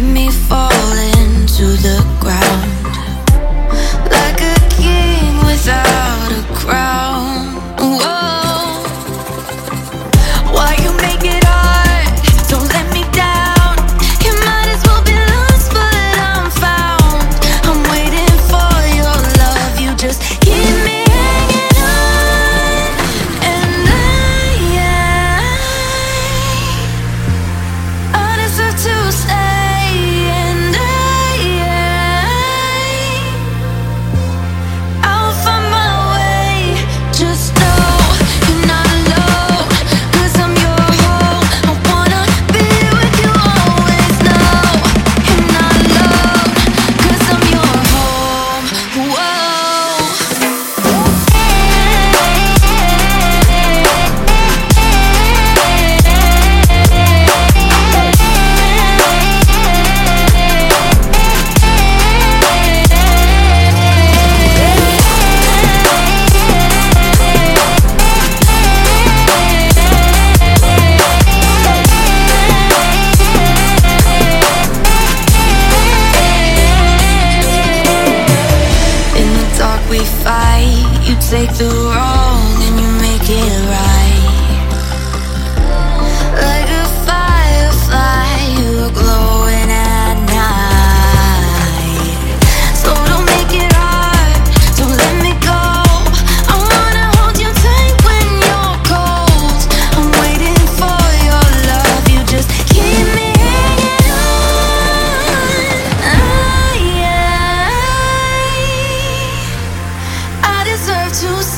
had me falling to the ground. take the wrong to